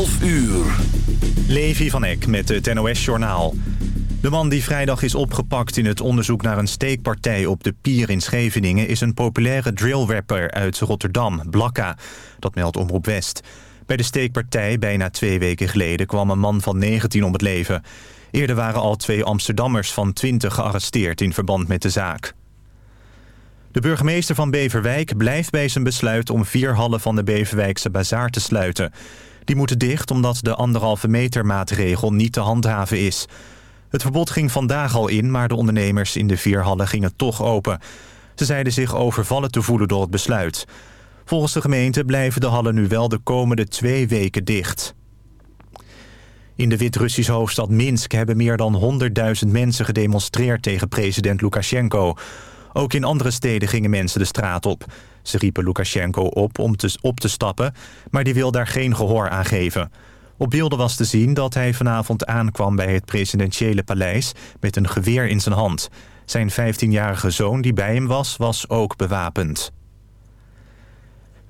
12 uur. Levi van Eck met het NOS-journaal. De man die vrijdag is opgepakt in het onderzoek naar een steekpartij op de pier in Scheveningen... is een populaire drillrapper uit Rotterdam, Blakka. Dat meldt Omroep West. Bij de steekpartij bijna twee weken geleden kwam een man van 19 om het leven. Eerder waren al twee Amsterdammers van 20 gearresteerd in verband met de zaak. De burgemeester van Beverwijk blijft bij zijn besluit om vier hallen van de Beverwijkse bazaar te sluiten. Die moeten dicht omdat de anderhalve meter maatregel niet te handhaven is. Het verbod ging vandaag al in, maar de ondernemers in de vier hallen gingen toch open. Ze zeiden zich overvallen te voelen door het besluit. Volgens de gemeente blijven de hallen nu wel de komende twee weken dicht. In de Wit-Russische hoofdstad Minsk hebben meer dan 100.000 mensen gedemonstreerd tegen president Lukashenko. Ook in andere steden gingen mensen de straat op. Ze riepen Lukashenko op om te, op te stappen, maar die wil daar geen gehoor aan geven. Op beelden was te zien dat hij vanavond aankwam bij het presidentiële paleis met een geweer in zijn hand. Zijn 15-jarige zoon die bij hem was, was ook bewapend.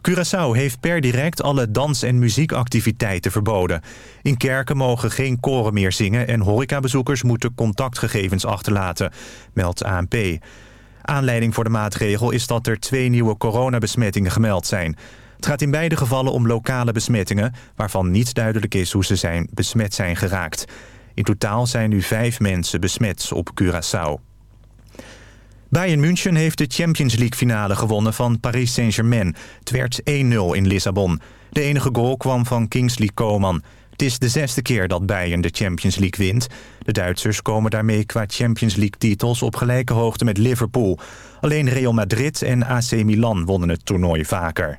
Curaçao heeft per direct alle dans- en muziekactiviteiten verboden. In kerken mogen geen koren meer zingen en horecabezoekers moeten contactgegevens achterlaten, meldt ANP. Aanleiding voor de maatregel is dat er twee nieuwe coronabesmettingen gemeld zijn. Het gaat in beide gevallen om lokale besmettingen... waarvan niet duidelijk is hoe ze zijn besmet zijn geraakt. In totaal zijn nu vijf mensen besmet op Curaçao. Bayern München heeft de Champions League finale gewonnen van Paris Saint-Germain. Het werd 1-0 in Lissabon. De enige goal kwam van Kingsley Coman. Het is de zesde keer dat Bayern de Champions League wint. De Duitsers komen daarmee qua Champions League-titels op gelijke hoogte met Liverpool. Alleen Real Madrid en AC Milan wonnen het toernooi vaker.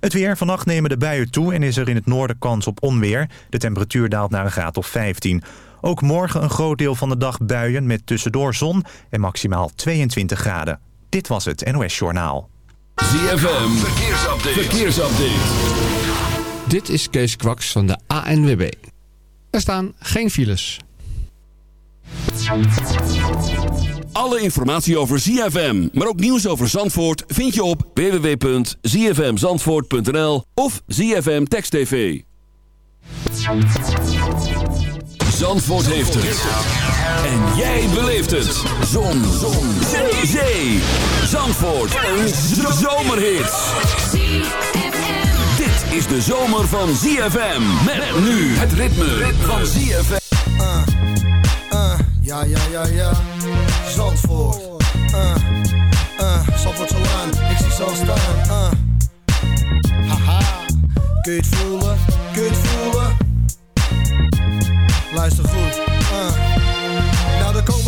Het weer. Vannacht nemen de buien toe en is er in het noorden kans op onweer. De temperatuur daalt naar een graad of 15. Ook morgen een groot deel van de dag buien met tussendoor zon en maximaal 22 graden. Dit was het NOS Journaal. ZFM. Verkeersupdate. Verkeersupdate. Dit is Kees Kwaks van de ANWB. Er staan geen files. Alle informatie over ZFM, maar ook nieuws over Zandvoort... vind je op www.zfmzandvoort.nl of ZFM Text TV. Zandvoort heeft het. En jij beleeft het. Zon. Zon. Zee. Zandvoort. Een zomerhit is de zomer van ZFM. Met, nu het ritme, van ZFM. Uh, uh, ja, ja, ja, ja. Zandvoort. Uh, uh, Zandvoort zo aan. Ik zie zo staan. Haha. Kun je het voelen? Kun je het voelen? Luister goed.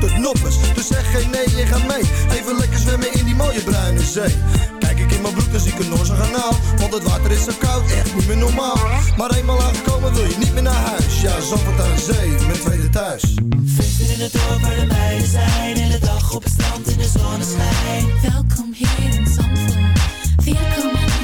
tot noppers, dus zeg geen nee je gaat mee Even lekker zwemmen in die mooie bruine zee Kijk ik in mijn broek, dan zie ik een Noorse kanaal Want het water is zo koud, echt niet meer normaal Maar eenmaal aangekomen wil je niet meer naar huis Ja, Zandvoort aan de zee, mijn tweede thuis Feesten in het dorp waar de meiden zijn. Hele dag op het strand in de zonneschijn. Welkom hier in Zandvoort. Welkom in Zandvoort.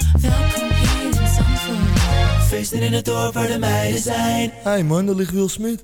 Welkom hier in Zandvoort. Feesten in het dorp waar de meiden zijn. Hey man, daar ligt Will Smith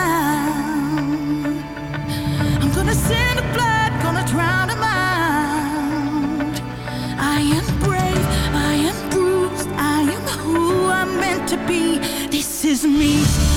me.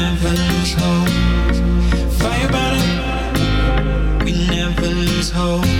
never lose hope. Fire burning, we never lose hope.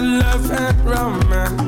love and romance.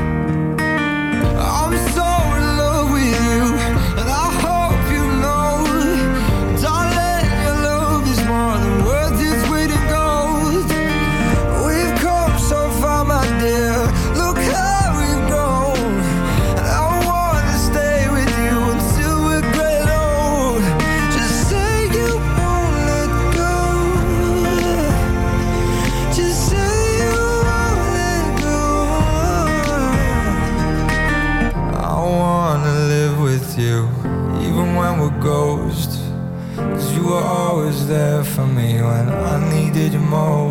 more